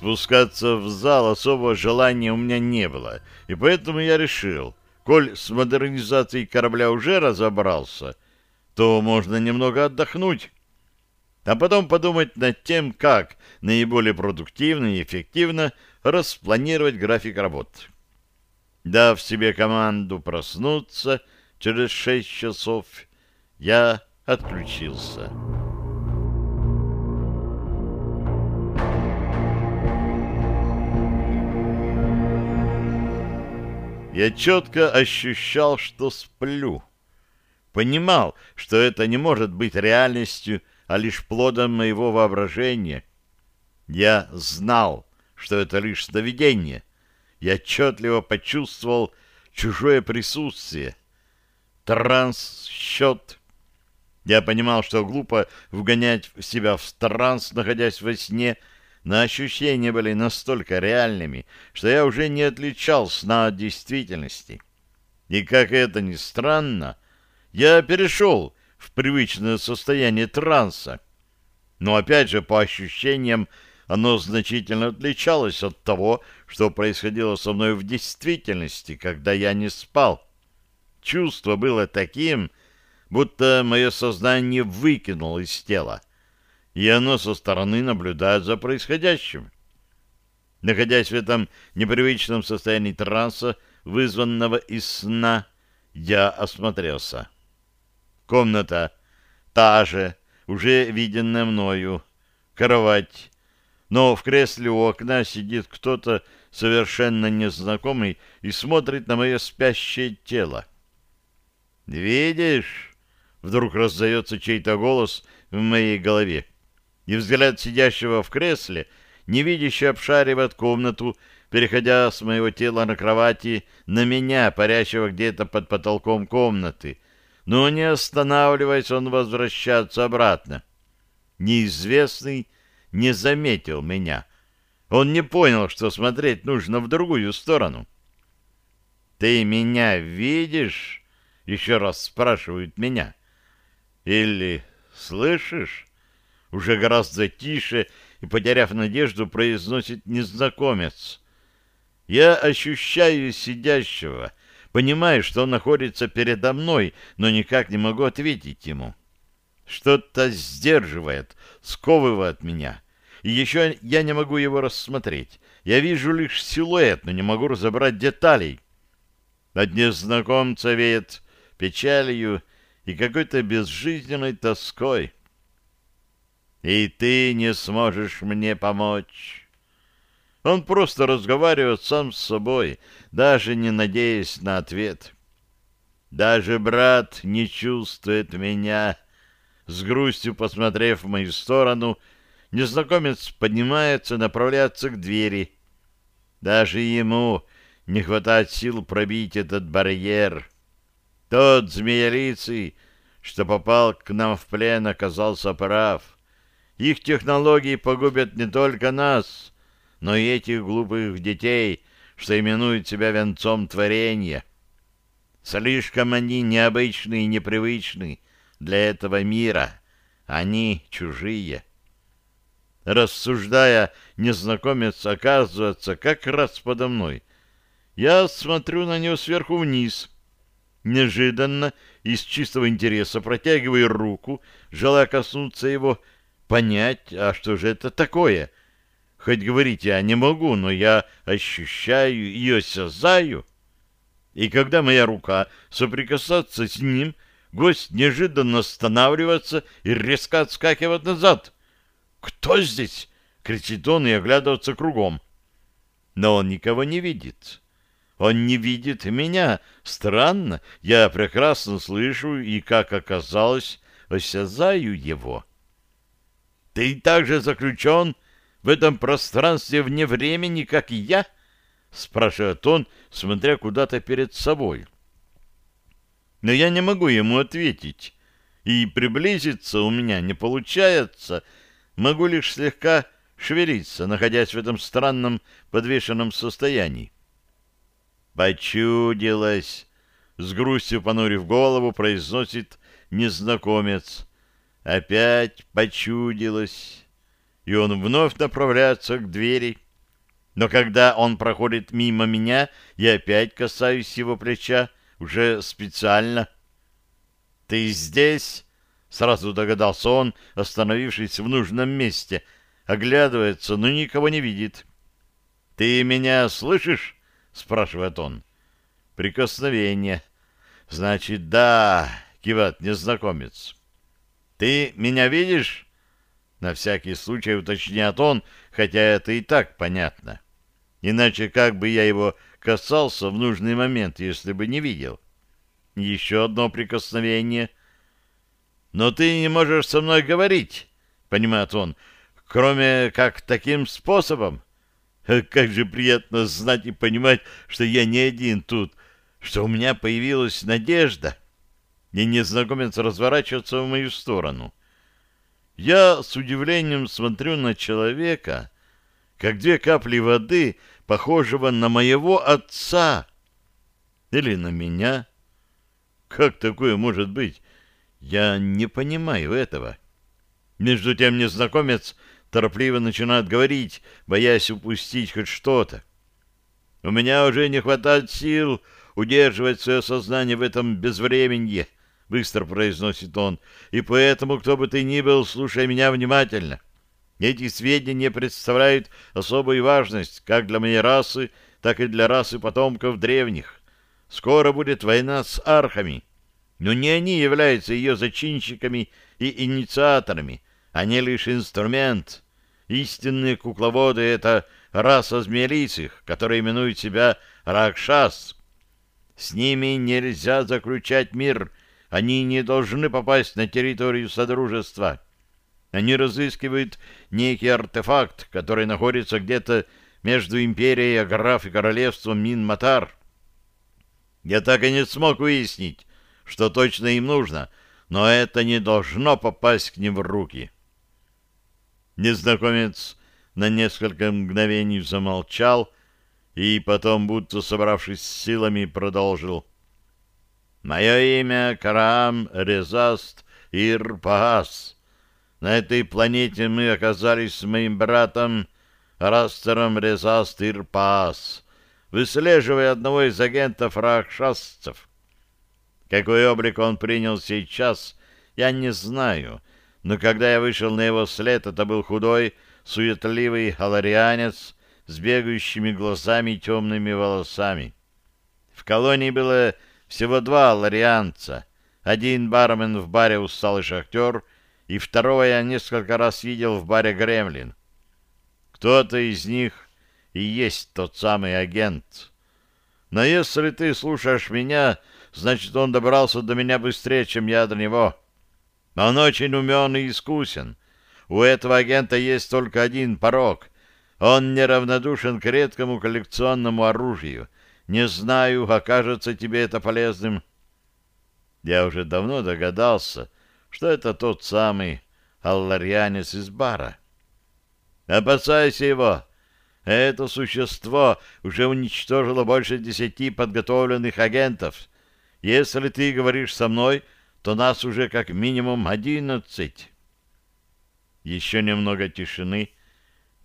Спускаться в зал особого желания у меня не было, и поэтому я решил, коль с модернизацией корабля уже разобрался, то можно немного отдохнуть, а потом подумать над тем, как наиболее продуктивно и эффективно распланировать график работ. Дав себе команду проснуться через шесть часов, я отключился. Я четко ощущал, что сплю. Понимал, что это не может быть реальностью, а лишь плодом моего воображения. Я знал, что это лишь сновидение. Я отчетливо почувствовал чужое присутствие. Транс, счет. Я понимал, что глупо вгонять себя в транс, находясь во сне, но ощущения были настолько реальными, что я уже не отличал сна от действительности. И как это ни странно, я перешел в привычное состояние транса. Но опять же, по ощущениям, оно значительно отличалось от того, что происходило со мной в действительности, когда я не спал. Чувство было таким, будто мое сознание выкинуло из тела, и оно со стороны наблюдает за происходящим. Находясь в этом непривычном состоянии транса, вызванного из сна, я осмотрелся. Комната та же, уже виденная мною. Кровать. Но в кресле у окна сидит кто-то совершенно незнакомый и смотрит на мое спящее тело. «Видишь?» — вдруг раздается чей-то голос в моей голове. И взгляд сидящего в кресле, невидяще обшаривает комнату, переходя с моего тела на кровати на меня, парящего где-то под потолком комнаты — но не останавливаясь, он возвращается обратно. Неизвестный не заметил меня. Он не понял, что смотреть нужно в другую сторону. «Ты меня видишь?» — еще раз спрашивают меня. «Или слышишь?» Уже гораздо тише и, потеряв надежду, произносит незнакомец. «Я ощущаю сидящего» Понимаю, что он находится передо мной, но никак не могу ответить ему. Что-то сдерживает, сковывает меня. И еще я не могу его рассмотреть. Я вижу лишь силуэт, но не могу разобрать деталей. От незнакомца веет печалью и какой-то безжизненной тоской. И ты не сможешь мне помочь. Он просто разговаривает сам с собой, даже не надеясь на ответ. Даже брат не чувствует меня. С грустью посмотрев в мою сторону, незнакомец поднимается направляется к двери. Даже ему не хватает сил пробить этот барьер. Тот змеялицый, что попал к нам в плен, оказался прав. Их технологии погубят не только нас, но и этих глупых детей, что именуют себя венцом творения. Слишком они необычны и непривычны для этого мира. Они чужие. Рассуждая, незнакомец оказывается как раз подо мной. Я смотрю на него сверху вниз. Неожиданно, из чистого интереса, протягиваю руку, желая коснуться его, понять, а что же это такое — Хоть говорить я не могу, но я ощущаю и осязаю. И когда моя рука соприкасается с ним, гость неожиданно останавливается и резко отскакивает назад. «Кто здесь?» — кричит он и оглядывается кругом. Но он никого не видит. Он не видит меня. Странно, я прекрасно слышу и, как оказалось, осязаю его. «Ты также заключен?» в этом пространстве вне времени, как и я?» — спрашивает он, смотря куда-то перед собой. Но я не могу ему ответить, и приблизиться у меня не получается, могу лишь слегка шевелиться, находясь в этом странном подвешенном состоянии. «Почудилось!» — с грустью понурив голову, произносит незнакомец. «Опять почудилось!» и он вновь направляется к двери, Но когда он проходит мимо меня, я опять касаюсь его плеча, уже специально. «Ты здесь?» — сразу догадался он, остановившись в нужном месте, оглядывается, но никого не видит. «Ты меня слышишь?» — спрашивает он. «Прикосновение». «Значит, да», — кивает незнакомец. «Ты меня видишь?» На всякий случай уточняет он, хотя это и так понятно. Иначе как бы я его касался в нужный момент, если бы не видел? Еще одно прикосновение. «Но ты не можешь со мной говорить», — понимает он, — «кроме как таким способом». Как же приятно знать и понимать, что я не один тут, что у меня появилась надежда. И незнакомец разворачивается в мою сторону. Я с удивлением смотрю на человека, как две капли воды, похожего на моего отца. Или на меня. Как такое может быть? Я не понимаю этого. Между тем незнакомец торопливо начинает говорить, боясь упустить хоть что-то. У меня уже не хватает сил удерживать свое сознание в этом безвременье, быстро произносит он, и поэтому, кто бы ты ни был, слушай меня внимательно. Эти сведения представляют особую важность как для моей расы, так и для расы потомков древних. Скоро будет война с архами, но не они являются ее зачинщиками и инициаторами, они лишь инструмент. Истинные кукловоды — это раса змеелицых, которые именуют себя Ракшас. С ними нельзя заключать мир они не должны попасть на территорию Содружества. Они разыскивают некий артефакт, который находится где-то между империей Аграф и королевством Мин-Матар. Я так и не смог выяснить, что точно им нужно, но это не должно попасть к ним в руки. Незнакомец на несколько мгновений замолчал и потом, будто собравшись с силами, продолжил. Мое имя Карам Резаст Ирпаас. На этой планете мы оказались с моим братом Растером Резаст Ирпаас, выслеживая одного из агентов ракшасцев. Какой облик он принял сейчас, я не знаю, но когда я вышел на его след, это был худой, суетливый халарианец с бегающими глазами и темными волосами. В колонии было всего два ларианца. Один бармен в баре «Усталый шахтер», и второго я несколько раз видел в баре «Гремлин». Кто-то из них и есть тот самый агент. Но если ты слушаешь меня, значит, он добрался до меня быстрее, чем я до него. Он очень умен и искусен. У этого агента есть только один порог. Он неравнодушен к редкому коллекционному оружию — не знаю, окажется тебе это полезным. Я уже давно догадался, что это тот самый алларьянец из бара. Опасайся его. Это существо уже уничтожило больше десяти подготовленных агентов. Если ты говоришь со мной, то нас уже как минимум одиннадцать. Еще немного тишины.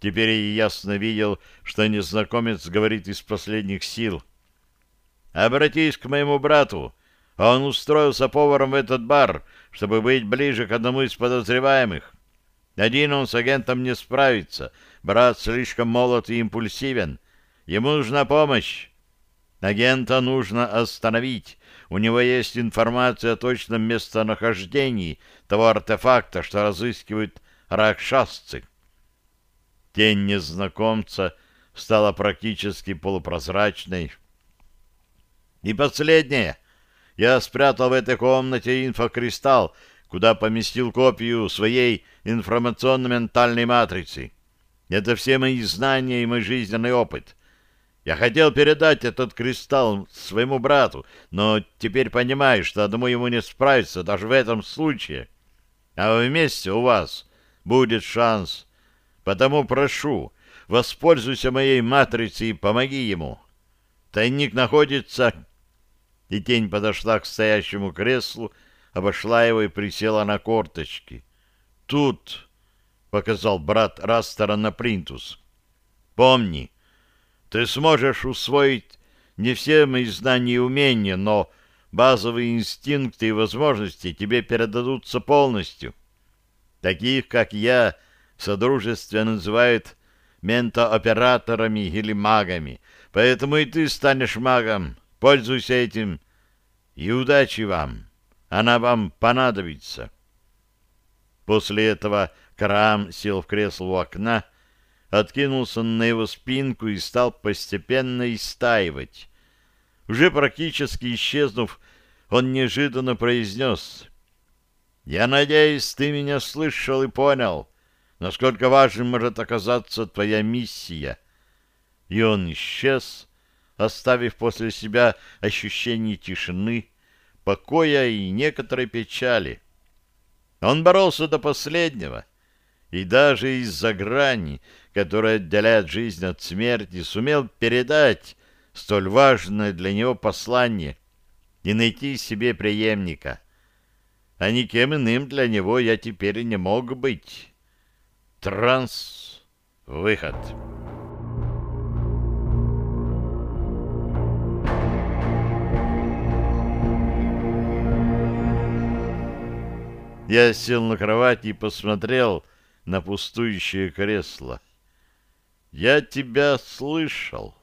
Теперь я ясно видел, что незнакомец говорит из последних сил — Обратись к моему брату. Он устроился поваром в этот бар, чтобы быть ближе к одному из подозреваемых. Один он с агентом не справится. Брат слишком молод и импульсивен. Ему нужна помощь. Агента нужно остановить. У него есть информация о точном местонахождении того артефакта, что разыскивают ракшасцы. Тень незнакомца стала практически полупрозрачной. И последнее. Я спрятал в этой комнате инфокристалл, куда поместил копию своей информационно-ментальной матрицы. Это все мои знания и мой жизненный опыт. Я хотел передать этот кристалл своему брату, но теперь понимаю, что одному ему не справиться даже в этом случае. А вместе у вас будет шанс. Потому прошу, воспользуйся моей матрицей и помоги ему. Тайник находится и тень подошла к стоящему креслу, обошла его и присела на корточки. «Тут», — показал брат Растера на Принтус, — «помни, Ты сможешь усвоить не все мои знания и умения, но базовые инстинкты и возможности тебе передадутся полностью. Таких, как я, в Содружестве называют ментооператорами или магами, поэтому и ты станешь магом. Пользуйся этим. И удачи вам. Она вам понадобится. После этого Крам сел в кресло у окна, откинулся на его спинку и стал постепенно истаивать. Уже практически исчезнув, он неожиданно произнес «Я надеюсь, ты меня слышал и понял, насколько важным может оказаться твоя миссия». И он исчез, оставив после себя ощущение тишины, покоя и некоторой печали. Он боролся до последнего, и даже из-за грани, которая отделяет жизнь от смерти, сумел передать столь важное для него послание и найти себе преемника. А никем иным для него я теперь не мог быть. Транс. Выход. Я сел на кровать и посмотрел на пустующее кресло. «Я тебя слышал».